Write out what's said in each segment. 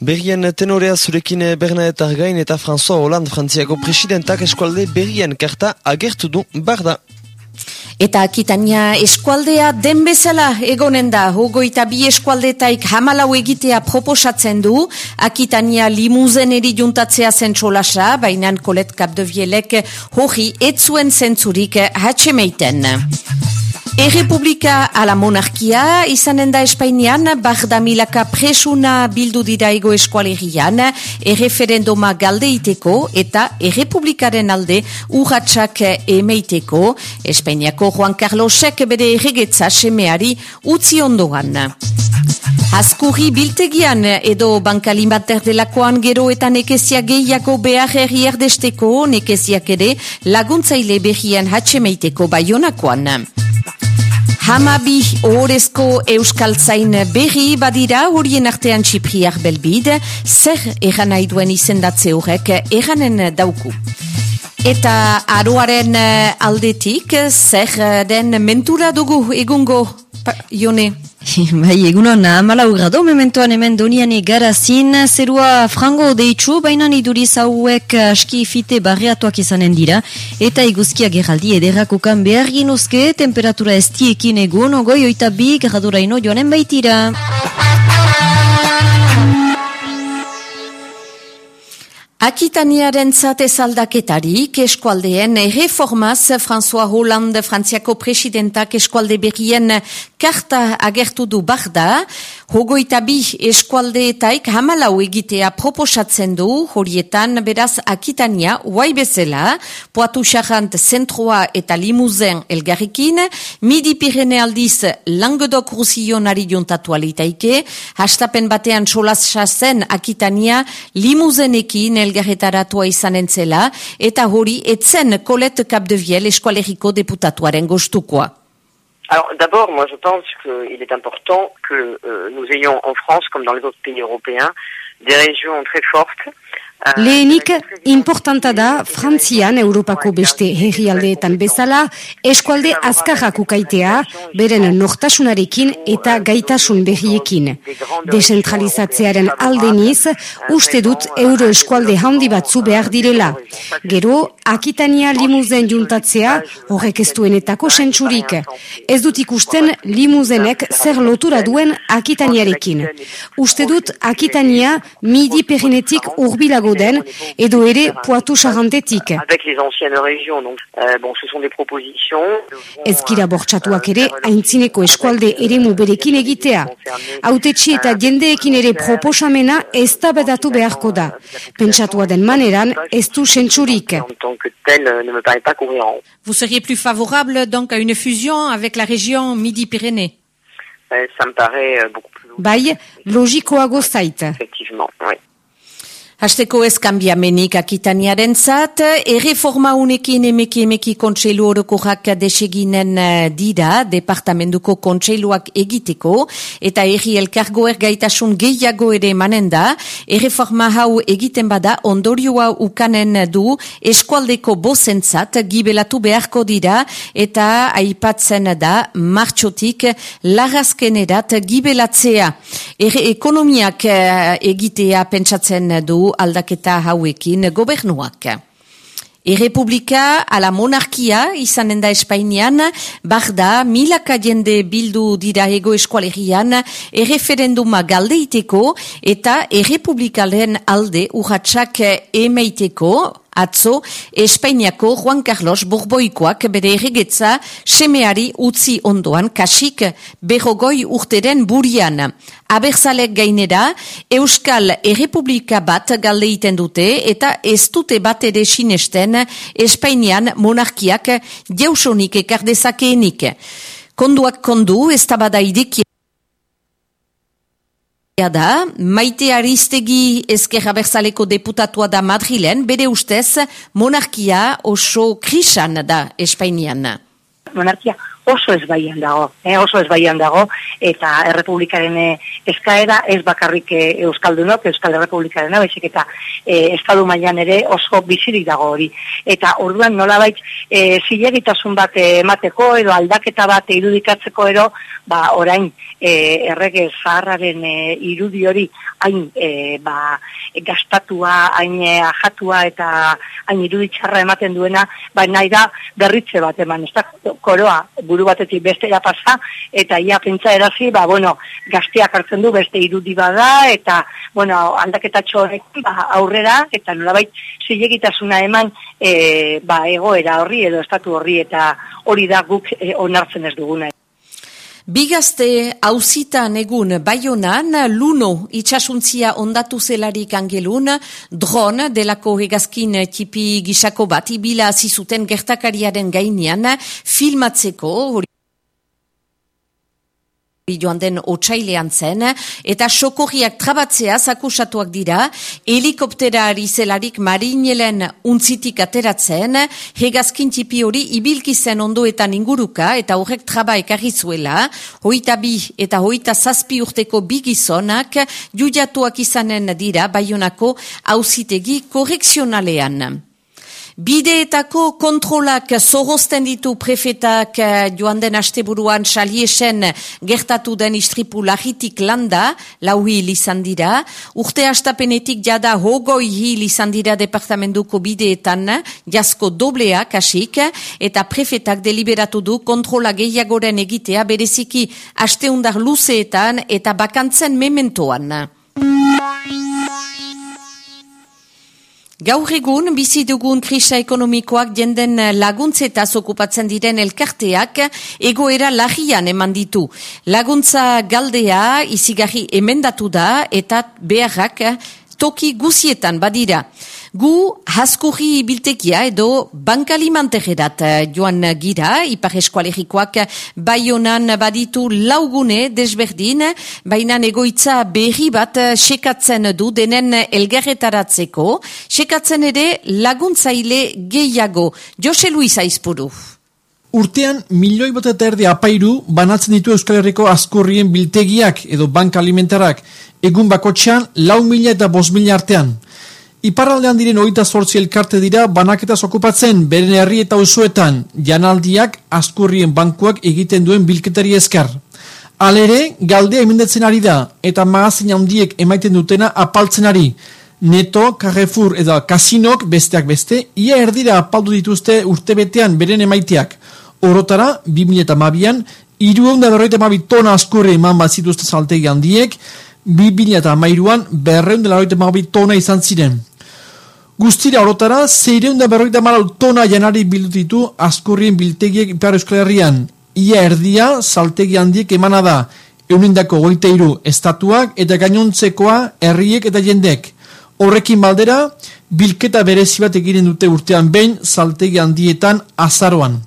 Berrien tenorea zurekin Bernadette Argain eta François Hollande Frantziako presidentak eskualde berrien karta agertu du barda. Eta akitania eskualdea den bezala egonen da, hogoita bi eskualdetaik hamalau egitea proposatzen du, akitania limuzen eri juntatzea zentrolasa, bainan kolet kapdevielek hori etzuen zentzurik hatxemeiten. Errepublika ala monarkia izanen da Espainian, barda milaka presuna bildu dira ego eskualerian, erreferendoma galdeiteko eta errepublikaren alde urratxak emeiteko, Espainiako Juan Carlosek bere erregetza semeari utzi ondoan. Askurri biltegian edo bankalin bat erdelakoan gero eta nekezia gehiago behar erri erdesteko, nekeziak ere laguntzaile behian hatxemeiteko baionakoan. Hamabi horrezko euskaltzain berri badira horien artean txipriak belbid, zer eran nahi duen izendatze horrek eranen dauku. Eta aroaren aldetik, zer den mentura dugu egungo, jone? Bai, egunon, amalau grado mementoan hemen donian garazin, zerua frango deitzu, baina iduriz hauek aski fite barriatuak izanen dira, eta iguzkia geraldi ederrakukan behar ginuzke, temperatura estiekin egun, ogoi oita bi gradoraino joanen baitira. Akitaniaren zatez aldaketarik eskualdeen erreformaz François Hollande Frantziako presidentak eskualde berrien karta agertu du barda, hogoita bi eskualdeetaik hamalau egitea proposatzen du horietan beraz Akitania huai bezala, poatu xarrant zentroa eta limuzen elgarrikin, midi pirene aldiz langedok rusionari jontatu alitaike, hastapen batean solaz zen Akitania limuzenekin elgarretaratua izanen zela, eta hori etzen kolet kapdeviel eskualeriko deputatuaren gostukoa. Alors d'abord, moi je pense qu'il est important que euh, nous ayons en France, comme dans les autres pays européens, des régions très fortes Lehenik, importanta da, Frantzian, Europako beste herrialdeetan bezala, eskualde azkarrak ukaitea, beren nortasunarekin eta gaitasun berriekin. Desentralizatzearen aldeniz, uste dut euro eskualde handi batzu behar direla. Gero, Akitania limuzen juntatzea, horrek ez duenetako sentsurik. Ez dut ikusten limuzenek zer lotura duen Akitaniarekin. Uste dut Akitania midi perinetik urbilago den, edo ere poatu charrantetik. Avec les anciennes régions, donc, euh, bon, ce sont des propositions. Ezkira bortxatuak ere, haintzineko eskualde eremu berekin egitea. Autetxi eta jendeekin ere proposamena ez da bedatu beharko da. Pentsatua den maneran, ez du sentsurik. En tant que tel, euh, ne me paraît pas cohérent. Vous seriez plus favorable donc à une fusion avec la région Midi-Pyrénées? Euh, ça me paraît euh, beaucoup plus Bai, logikoago zait. effectivement. Oui. Hasteko ez kanbiamenik akitaniaren zat, erreforma unekin emeki emeki kontseilu orokorrak deseginen eh, dira, departamentuko kontseiluak egiteko, eta erri elkargoer gaitasun gehiago ere emanen da, erreforma hau egiten bada ondorioa ukanen du. Eskualdeko bozentzat gibelatu beharko dira, eta aipatzen da martxotik lagazkenerat gibelatzea. Erre ekonomiak eh, egitea pentsatzen du aldaketa hauekin gobernuak. Errepublika ala monarkia izanen da Espainian, barda milaka jende bildu dira ego eskualerian erreferenduma galdeiteko eta errepublikalen alde urratxak emeiteko, Atzo, Espainiako Juan Carlos Borboikoak bere erregetza semeari utzi ondoan kasik berrogoi urteren burian. Abertzalek gainera, Euskal Errepublika bat galdeiten dute eta ez dute bat ere sinesten Espainian monarkiak jausonik ekardezakeenik. Konduak kondu, ez tabada ideki da, maite aristegi ezkerra berzaleko deputatua da Madrilen, bere ustez monarkia oso krisan da Espainian. monarkia oso ezbaian dago, eh, oso ezbaian dago, eta Errepublikaren eh, eskaera ez bakarrik eh, Euskaldunok, Euskal Errepublikaren baizik eta eh, Estadu mailan ere oso bizirik dago hori. Eta orduan nolabait eh, zilegitasun bat emateko edo aldaketa bat irudikatzeko ero, ba, orain eh, errege zaharraren eh, irudi hori hain eh, ba, gastatua, hain eh, ajatua eta hain iruditxarra ematen duena, ba, nahi da berritze bat eman, ez da koroa buru batetik bestera pasa, eta ia pentsa erazi, ba, bueno, gazteak hartzen du beste irudi bada, eta, bueno, aldaketa txorek ba, aurrera, eta nolabait zilegitasuna eman e, ba, egoera horri edo estatu horri, eta hori da guk e, onartzen ez duguna. Bigazte hauzitan egun baionan, luno itxasuntzia ondatu zelarik angelun, dron delako hegazkin tipi gisako bat, ibila zizuten gertakariaren gainean, filmatzeko, joan den otxailean zen, eta sokorriak trabatzea zakusatuak dira, helikoptera ari zelarik marinelen untzitik ateratzen, hegazkin tipi hori ibilki zen ondoetan inguruka, eta horrek traba ekarri zuela, hoita bi eta hoita zazpi urteko bigizonak, judiatuak izanen dira, baionako hauzitegi korreksionalean. Bideetako kontrolak zorozten ditu prefetak eh, joan den asteburuan saliesen gertatu den istripu lagitik landa, lau hil izan dira. Urte astapenetik jada hogoi hil izan dira departamentuko bideetan, jasko doblea kasik, eta prefetak deliberatu du kontrola gehiagoren egitea bereziki asteundar luzeetan eta bakantzen mementoan. Gaur egun, bizi dugun krisa ekonomikoak jenden laguntzetaz okupatzen diren elkarteak egoera lagian eman ditu. Laguntza galdea izigarri emendatu da eta beharrak toki guzietan badira. Gu haskurri biltekia edo bankalimantegerat eh, joan gira, ipar eskualerikoak baionan baditu laugune desberdin, baina egoitza berri bat sekatzen du denen elgarretaratzeko, sekatzen ere laguntzaile gehiago. Jose Luisa izpuru. Urtean, milioi bat eta erdi apairu banatzen ditu Euskal Herriko askurrien biltegiak edo banka alimentarak egun bakotxean lau mila eta bos mila artean. Iparraldean diren oita zortzi elkarte dira banaketaz okupatzen beren herri eta usuetan janaldiak askurrien bankuak egiten duen bilketari eskar. Alere, galdea emendetzen ari da eta magazin handiek emaiten dutena apaltzen ari. Neto, Carrefour edo Kasinok besteak beste, ia erdira apaldu dituzte urtebetean beren emaiteak. Orotara, 2008an, irueunda berroita tona askurri eman bat zituzte saltegi handiek, 2008an berreunda berroita mabi tona izan ziren. Guztira orotara, zeireunda berroita mabi tona janari bildutitu askurrien biltegiek ipar euskal herrian. Ia erdia saltegi handiek emana da, eunindako goiteiru estatuak eta gainontzekoa herriek eta jendek. Horrekin baldera, bilketa berezi bat egiten dute urtean behin saltegi handietan azaroan.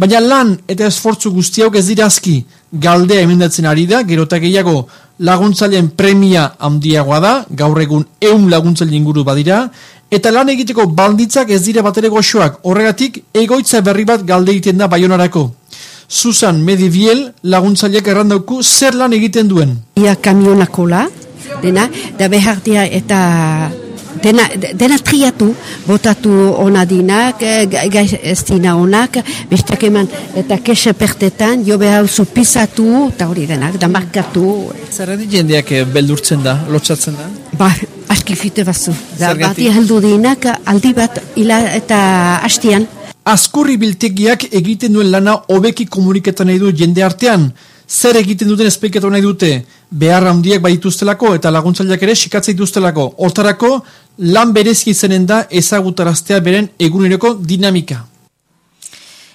Baina lan eta esfortzu guztiauk ez dira aski galdea emendatzen ari da, gerota gehiago laguntzaileen premia handiagoa da, gaur egun eun laguntzaile inguru badira, eta lan egiteko balditzak ez dira bat ere goxoak, horregatik egoitza berri bat galde egiten da baionarako. Susan Mediviel laguntzaileak errandauku zer lan egiten duen? Ia kamionakola, dena, da behar eta dena, dena triatu, botatu ona dinak, eh, gaiz ez dina onak, bestak eman, eta kese pertetan, jo behar zu pisatu, eta hori denak, da markatu. Zer jendeak eh, beldurtzen da, lotxatzen da? Ba, aski fite bazu. Da, bati heldu dinak, aldi bat, ila eta hastian. Askurri biltegiak egiten duen lana hobeki komuniketan nahi du jende artean, zer egiten duten espeikatu nahi dute behar handiak baituztelako eta laguntzaileak ere sikatzei duztelako. Hortarako, lan berezki zenen da ezagutaraztea beren eguneroko dinamika.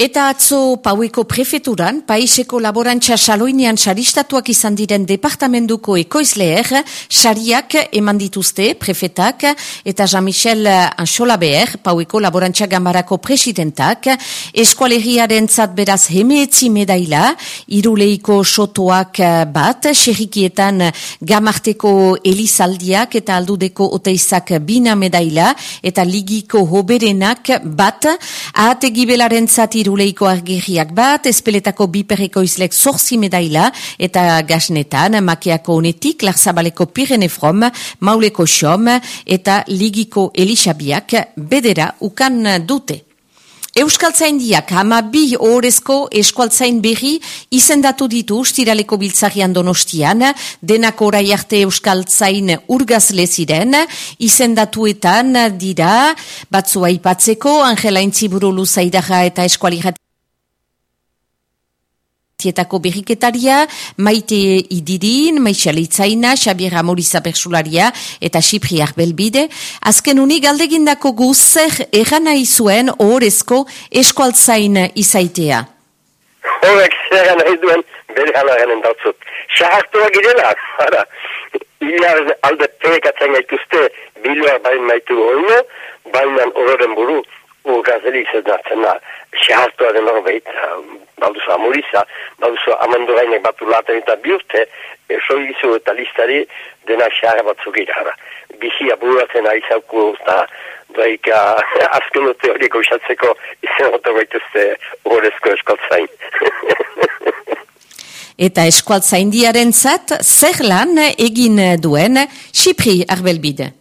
Eta atzo paueko prefeturan, paiseko laborantza saloinean saristatuak izan diren departamentuko ekoizleer, sariak eman dituzte prefetak eta Jean-Michel Anxolaber, paueko laborantza gambarako presidentak, eskualeriaren zat beraz hemeetzi medaila, iruleiko sotoak bat, xerrikietan gamarteko elizaldiak eta aldudeko oteizak bina medaila, eta ligiko hoberenak bat, ahate gibelaren zat iruleiko argeriak bat, espeletako biperreko izlek zorzi medaila, eta gasnetan, makeako honetik, larzabaleko pirenefrom, mauleko xom, eta ligiko elixabiak bedera ukan dute. Euskaltzaindiak hama bi horrezko eskualtzain berri izendatu ditu ustiraleko biltzarian donostian, denak orai arte Euskaltzain urgazle ziren, izendatuetan dira, batzua ipatzeko, Angela Intziburu Luzaidaga eta eskualirat Tietako berriketaria, maite idirin, maixale itzaina, Xabier Amoriza Persularia eta Xipriak Belbide. Azken unik aldegindako guzer erana izuen horrezko eskualtzain izaitea. Horrek zer nahi duen bere halaren endatzut. Sahartua girela, ara, ilar alde perekatzen gaituzte biloa bain maitu horino, bainan horren buru, urgazeli izatzen da, sahartua den horbeit, balduzu amuriza, balduzu amandu gainek batu laten eta bihurte, eso izu eta listari dena xarra batzuk irara. Bizi aburatzen aizauku eta doaika azken dute horieko isatzeko izen oto gaituzte horrezko eskoltzain. eta eskualtzain diaren zat, zer lan egin duen Xipri arbelbide?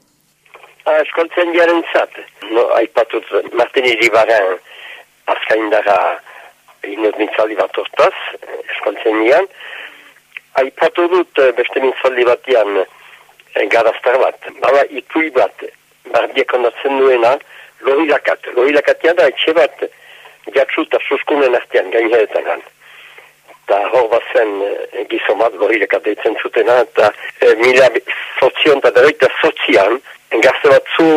Ah, eskoltzain diaren zat, no, aipatut Martini Ribaren azkaindara inot mintzaldi bat ortaz, eskoltzen nian. Aipatu dut eh, beste mintzaldi batian eh, garaztar bat. Bala ikui bat, barbiak ondatzen duena, lorilakat. Lorilakatia da etxe bat jatsu eta suskunen artean gaineretan gan. Eta hor bat zen e, gizomat lorilakat eitzen zutena, eta e, mila sozion eta dereita sozian, gazte batzu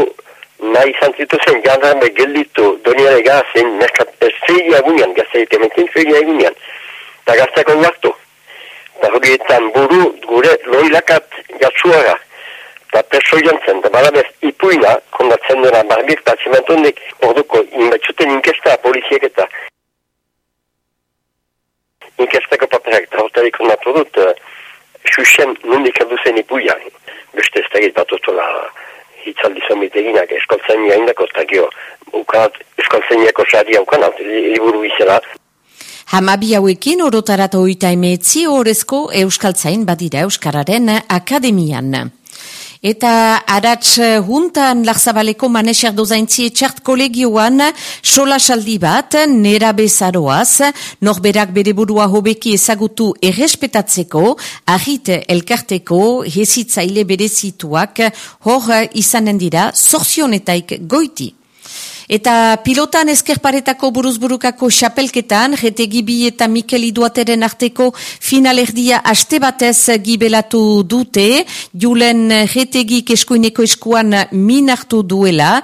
nahi izan zituzen jandan be gelditu doniare gazen merkat feria egunean, gazeite mentin feria egunean. Eta gazteako guartu. Eta horietan buru gure loilakat jatsuara. Eta perso jantzen, da badabez ipuina, kondatzen dena barbik, eta tximentundik orduko inbatxuten inkesta poliziek eta inkestako paperak, eta hortarik kondatu dut, uh, xuxen nundik alduzen ipuia. Beste ez da egit hitzaldi zomit eginak eskoltzen jaindako, eta gio, ukanat, eskoltzeniako saria ukanat, liburu izela. Hamabi hauekin orotarat oita emetzi horrezko Euskaltzain badira Euskararen Akademian. Eta aratz juntan lagzabaleko maneser dozaintzi etxart kolegioan sola saldi bat, nera bezaroaz, norberak bere burua hobeki ezagutu errespetatzeko, ahit elkarteko, hezitzaile bere zituak, hor izanen dira, zorzionetaik goiti. Eta pilotan eskerparetako buruzburukako xapelketan, jete gibi eta Mikel Iduateren arteko finalerdia aste batez gibelatu dute, julen jetegik eskuineko eskuan min hartu duela,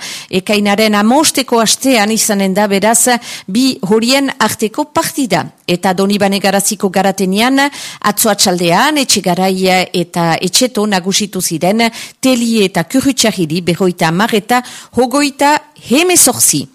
ekainaren amosteko astean izanen da beraz bi horien arteko partida. Eta Donibane garaziko garatenian, atzo atxaldean, etxegaraia eta etxeto nagusitu ziren, teli eta kurrutxariri, behoita mareta, hogoita heme zorzi.